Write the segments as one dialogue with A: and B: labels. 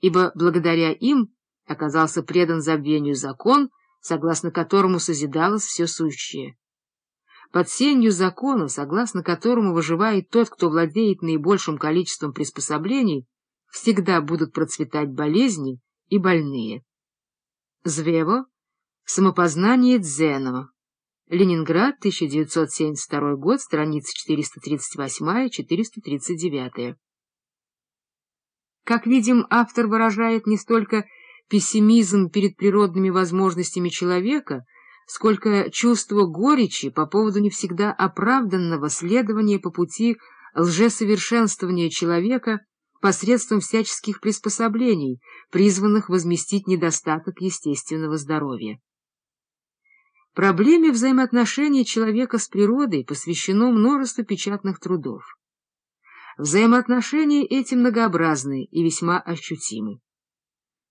A: ибо благодаря им оказался предан забвению закон, согласно которому созидалось все сущее. Под сенью закона, согласно которому выживает тот, кто владеет наибольшим количеством приспособлений, всегда будут процветать болезни и больные. Звево. Самопознание Дзено. Ленинград, 1972 год, страницы 438-439. Как видим, автор выражает не столько пессимизм перед природными возможностями человека, сколько чувство горечи по поводу не всегда оправданного следования по пути лжесовершенствования человека посредством всяческих приспособлений, призванных возместить недостаток естественного здоровья. Проблеме взаимоотношений человека с природой посвящено множество печатных трудов. Взаимоотношения эти многообразны и весьма ощутимы.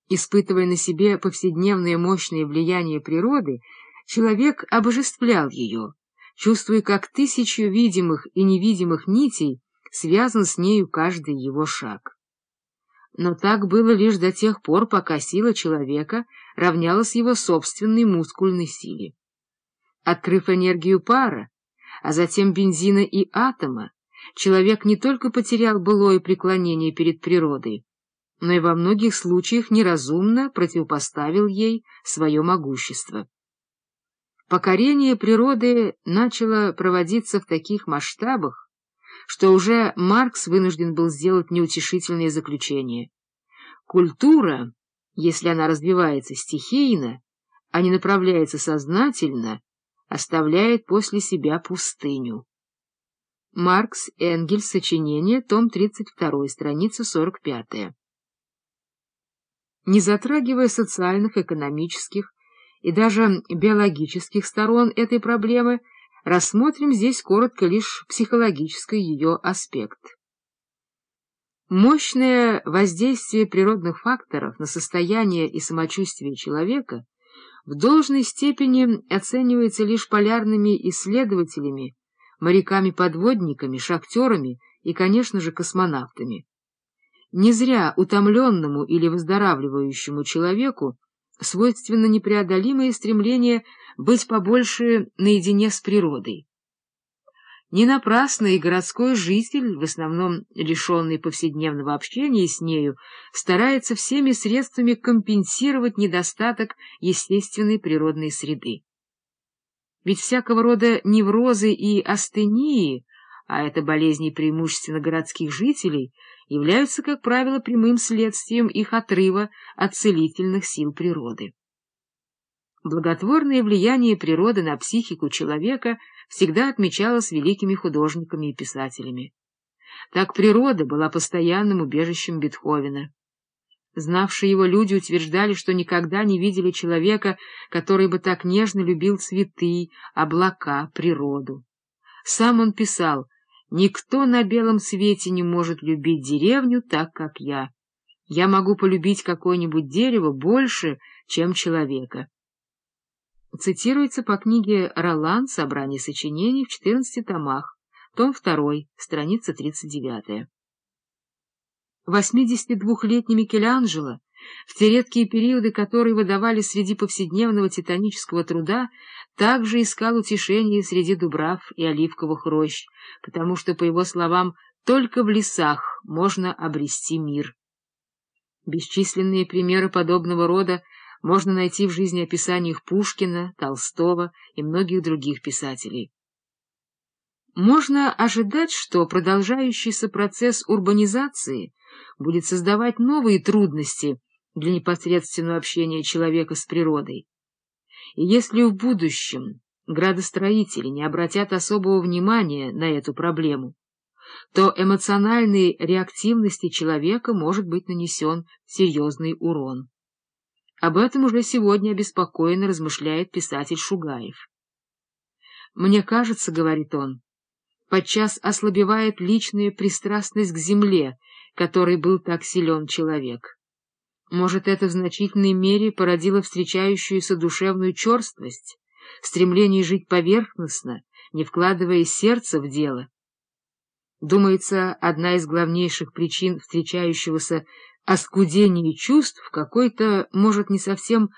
A: Испытывая на себе повседневное мощное влияние природы, человек обожествлял ее, чувствуя, как тысячу видимых и невидимых нитей связан с нею каждый его шаг. Но так было лишь до тех пор, пока сила человека равнялась его собственной мускульной силе. Открыв энергию пара, а затем бензина и атома, человек не только потерял былое преклонение перед природой, но и во многих случаях неразумно противопоставил ей свое могущество. Покорение природы начало проводиться в таких масштабах, что уже Маркс вынужден был сделать неутешительные заключения. Культура, если она развивается стихийно, а не направляется сознательно, оставляет после себя пустыню. Маркс, Энгельс, сочинение, том 32, страница 45. Не затрагивая социальных, экономических и даже биологических сторон этой проблемы, рассмотрим здесь коротко лишь психологический ее аспект. Мощное воздействие природных факторов на состояние и самочувствие человека — в должной степени оценивается лишь полярными исследователями, моряками-подводниками, шахтерами и, конечно же, космонавтами. Не зря утомленному или выздоравливающему человеку свойственно непреодолимое стремление быть побольше наедине с природой. Не напрасно и городской житель, в основном лишенный повседневного общения с нею, старается всеми средствами компенсировать недостаток естественной природной среды. Ведь всякого рода неврозы и астении, а это болезни преимущественно городских жителей, являются, как правило, прямым следствием их отрыва от целительных сил природы. Благотворное влияние природы на психику человека всегда отмечалось великими художниками и писателями. Так природа была постоянным убежищем Бетховена. Знавшие его люди утверждали, что никогда не видели человека, который бы так нежно любил цветы, облака, природу. Сам он писал, «Никто на белом свете не может любить деревню так, как я. Я могу полюбить какое-нибудь дерево больше, чем человека». Цитируется по книге «Ролан. Собрание сочинений» в 14 томах, том 2, страница 39. 82-летний Микеланджело, в те редкие периоды, которые выдавали среди повседневного титанического труда, также искал утешение среди дубрав и оливковых рощ, потому что, по его словам, только в лесах можно обрести мир. Бесчисленные примеры подобного рода можно найти в жизнеописаниях Пушкина, Толстого и многих других писателей. Можно ожидать, что продолжающийся процесс урбанизации будет создавать новые трудности для непосредственного общения человека с природой. И если в будущем градостроители не обратят особого внимания на эту проблему, то эмоциональной реактивности человека может быть нанесен серьезный урон. Об этом уже сегодня обеспокоенно размышляет писатель Шугаев. «Мне кажется, — говорит он, — подчас ослабевает личная пристрастность к земле, которой был так силен человек. Может, это в значительной мере породило встречающуюся душевную черствость, стремление жить поверхностно, не вкладывая сердце в дело. Думается, одна из главнейших причин встречающегося оскудении чувств какой-то, может, не совсем